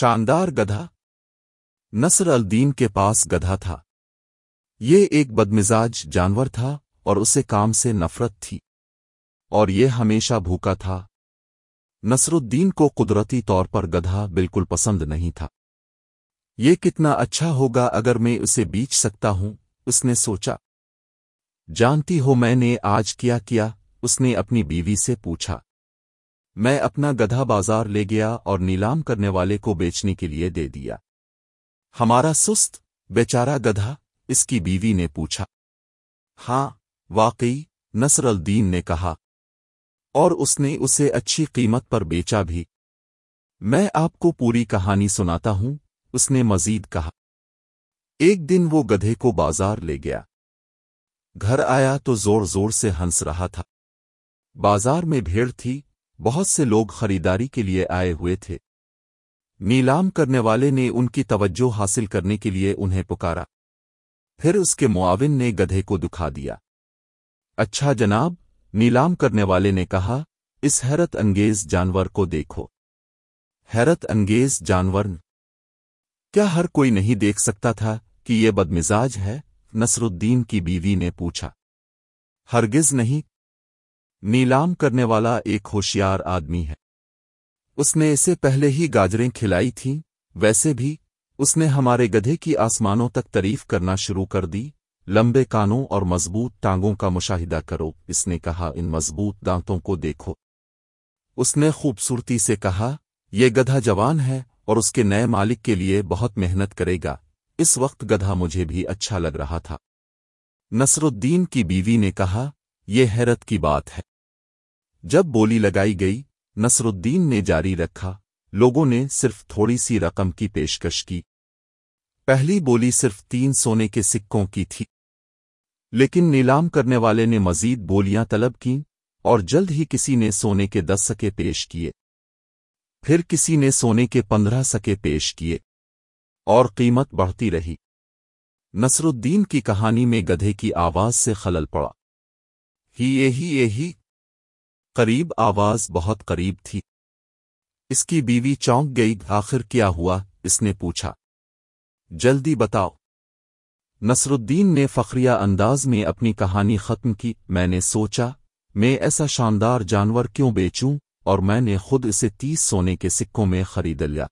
شاندار گدھا۔ نصر الدین کے پاس گدھا تھا۔ یہ ایک بدمزاج جانور تھا اور اسے کام سے نفرت تھی۔ اور یہ ہمیشہ بھوکا تھا۔ نصر الدین کو قدرتی طور پر گدھا بالکل پسند نہیں تھا۔ یہ کتنا اچھا ہوگا اگر میں اسے بیچ سکتا ہوں، اس نے سوچا۔ جانتی ہو میں نے آج کیا کیا، اس نے اپنی بیوی سے پوچھا۔ میں اپنا گدھا بازار لے گیا اور نیلام کرنے والے کو بیچنے کے لیے دے دیا۔ ہمارا سست بیچارہ گدھا اس کی بیوی نے پوچھا۔ ہاں واقعی نصر الدین نے کہا۔ اور اس نے اسے اچھی قیمت پر بیچا بھی۔ میں آپ کو پوری کہانی سناتا ہوں، اس نے مزید کہا۔ ایک دن وہ گدھے کو بازار لے گیا۔ گھر آیا تو زور زور سے ہنس رہا تھا۔ بازار میں بھیڑ تھی بہت سے لوگ خریداری کے لیے آئے ہوئے تھے۔ نیلام کرنے والے نے ان کی توجہ حاصل کرنے کے لیے انہیں پکارا۔ پھر اس کے معاون نے گدھے کو دکھا دیا۔ اچھا جناب، نیلام کرنے والے نے کہا، اس حیرت انگیز جانور کو دیکھو۔ حیرت انگیز جانور۔ کیا ہر کوئی نہیں دیکھ سکتا تھا کہ یہ بدمزاج ہے؟ نصر الدین کی بیوی نے پوچھا۔ ہرگز نہیں نیلام کرنے والا ایک ہوشیار آدمی ہے۔ اس نے اسے پہلے ہی گاجریں کھلائی تھیں، ویسے بھی اس نے ہمارے گدھے کی آسمانوں تک تعریف کرنا شروع کر دی۔ لمبے کانوں اور مضبوط ٹانگوں کا مشاہدہ کرو۔ اس نے کہا، ان مضبوط دانتوں کو دیکھو۔ اس نے خوبصورتی سے کہا، یہ گدھا جوان ہے اور اس کے نئے مالک کے لیے بہت محنت کرے گا۔ اس وقت گدھا مجھے بھی اچھا لگ رہا تھا۔ نصر الدین کی بیوی نے کہا یہ حیرت کی بات ہے۔ جب بولی لگائی گئی نصر الدین نے جاری رکھا، لوگوں نے صرف تھوڑی سی رقم کی پیشکش کی۔ پہلی بولی صرف تین سونے کے سکوں کی تھی۔ لیکن نیلام کرنے والے نے مزید بولیاں طلب کیں اور جلد ہی کسی نے سونے کے دس سکے پیش کیے۔ پھر کسی نے سونے کے پندرہ سکے پیش کیے۔ اور قیمت بڑھتی رہی۔ نصر الدین کی کہانی میں گدھے کی آواز سے خلل پڑا۔ ہی یہی یہی قریب آواز بہت قریب تھی۔ اس کی بیوی چونک گئی، آخر کیا ہوا؟ اس نے پوچھا۔ جلدی بتاؤ۔ نصر الدین نے فخریہ انداز میں اپنی کہانی ختم کی۔ میں نے سوچا، میں ایسا شاندار جانور کیوں بیچوں؟ اور میں نے خود اسے تیس سونے کے سکوں میں خرید لیا۔